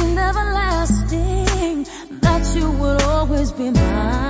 and everlasting, that you would always be mine.